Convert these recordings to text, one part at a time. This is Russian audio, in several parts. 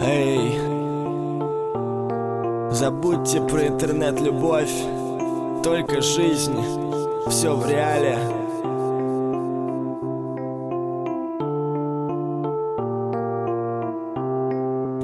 Эй, забудьте про интернет-любовь, только жизнь, все в реале.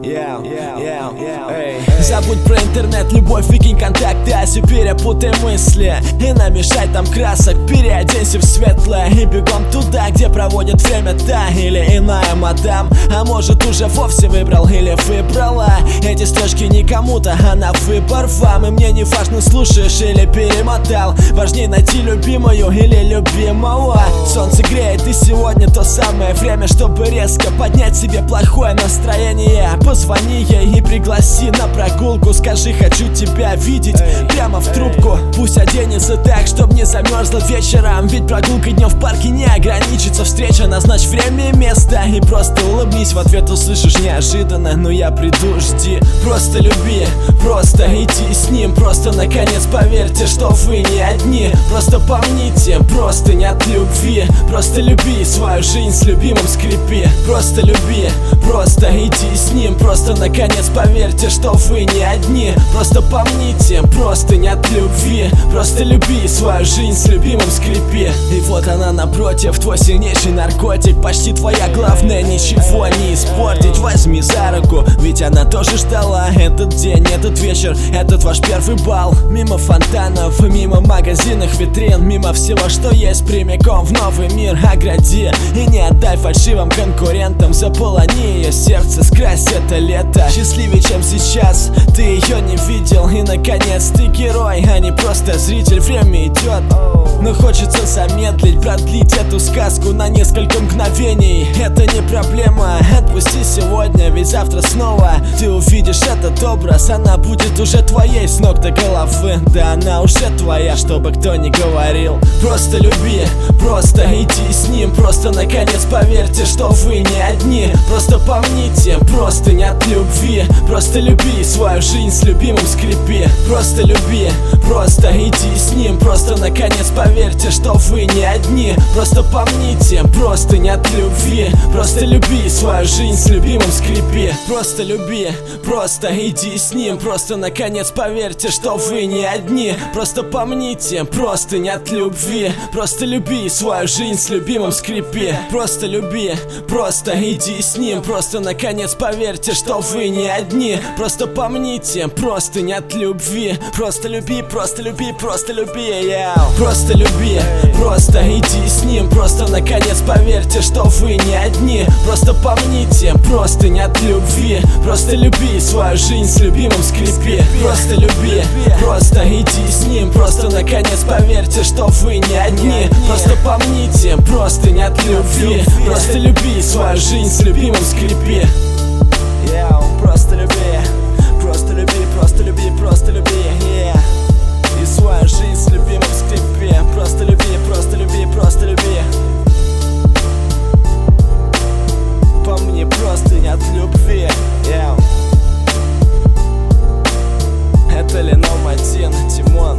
Yeah, yeah, yeah, эй. Забудь про интернет, любовь, викинг, контакты Аси перепутай мысли. И намешай там красок Переоденься в светлое И бегом туда, где проводит время та Или иная мадам. А может уже вовсе выбрал или выбрала. Эти строчки не кому-то, а на выбор вам. И мне не важно, слушаешь или перемотал. Важнее найти любимую или любимого. Солнце греет и сегодня то самое время Чтобы резко поднять себе плохое настроение Позвони ей и пригласи на прогулку. Скажи, хочу тебя видеть прямо в трубку. Пусть оденется так, чтоб не замерзла вечером. Ведь прогулка днем в парке не ограничится. Встреча, назначь время и место. И просто улыбнись, в ответ услышишь неожиданно. Но я приду, жди. Просто люби, просто иди с ним. Просто наконец поверьте, что вы не одни. Просто помните, просто не от любви. Просто люби свою жизнь с любимым скрипи. Просто люби, просто иди с ним. Просто наконец поверьте, что вы не одни. Просто помните, просто не от любви. Просто люби свою жизнь с любимым скрипи И вот она напротив, твой сильнейший наркотик. Почти твоя главная, ничего не испортить. Возьми за руку, ведь она тоже ждала. Этот день, этот вечер, этот ваш первый бал. Мимо фонтанов, мимо магазинных витрин. Мимо всего, что есть прямиком в новый мир. Огради и не отдай фальшивым конкурентам. Заполони ее сердце, скрась это лето. Счастливее, чем сейчас, ты ее не видел. И наконец ты герой, а не просто зритель. Время идет, но хочется замедлить Продлить эту сказку на несколько мгновений. Это не проблема, отпусти сегодня Ведь завтра снова ты увидишь этот образ. Она будет уже твоей с ног до головы. Да она уже твоя, чтобы кто ни говорил. Просто люби, просто иди с ним Просто наконец поверьте, что вы не одни. Просто помните, просто не от любви. Просто люби свою жизнь с любимым скрипи. Просто люби, просто иди с ним. Просто наконец поверьте, что вы не одни. Просто помните, просто не от любви. Просто люби свою жизнь с любимым скрипи. Просто люби, просто иди с ним. Просто наконец поверьте, что вы не одни. Просто помните, просто не от любви. Просто люби свою жизнь с любимым скрипи Просто люби, просто иди с ним Просто наконец поверьте, что вы не одни. Просто помните, просто не от любви. Просто люби, просто люби, просто люби yeah. Просто люби, просто иди с ним Просто наконец поверьте, что вы не одни. Просто помните, просто не от любви. Просто люби свою жизнь с любимым скрипи. Просто люби, просто иди с ним Просто наконец поверьте, что вы не одни. Просто помните, просто не от от любви Просто люби свою жизнь с любимым скрипи yeah, Просто люби, просто люби, просто люби, просто люби yeah. И свою жизнь с любимым скрипи Просто люби, просто люби, просто люби По мне просто нет любви yeah. Это Леном один, Тимон